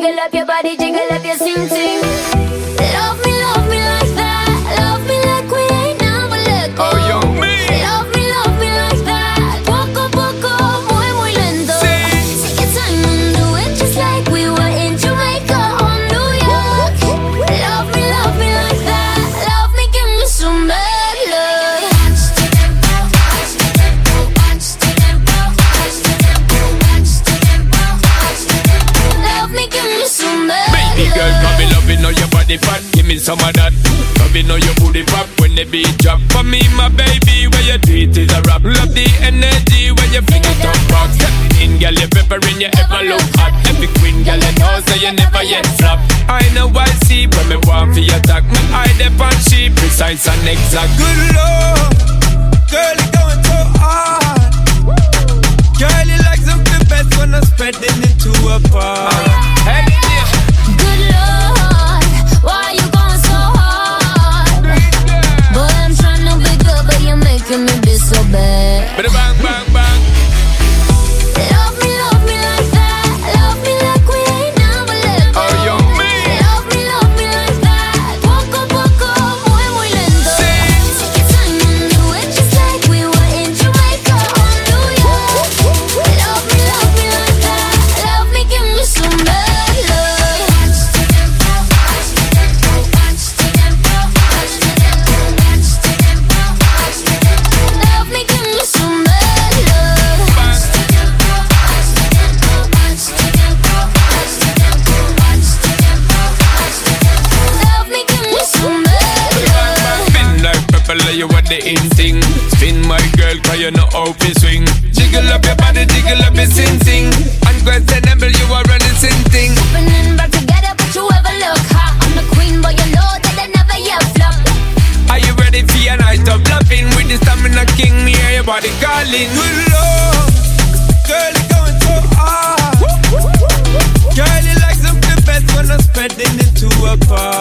Jiggle up your body, jiggle up your sing sing. Love me, body fat. Give me some of that. Loving all your booty pop when the beat drop. For me, my baby, where you do it is a rap. Love the energy when you fling it up back. Step in, girl, you peppering, you ever look hot. Every queen, girl, you know, say you never yet flop. I know I see when me want for your attack. Me eye on she precise and exact. Good lord, girl, making me be so bad. girl, you what the in thing. Spin my girl, cause you know how to swing. Jiggle up your body, jiggle up your sing sing. Unquestionable, you are running sin thing. Opening back together, but you ever look hot. I'm the queen, but you know that I never yet flop. Are you ready for your night of loving? With the stamina king, me hear your body calling. Good love, girl, you're going so hard. Girl, you like some something best when I'm spreading it to a bar.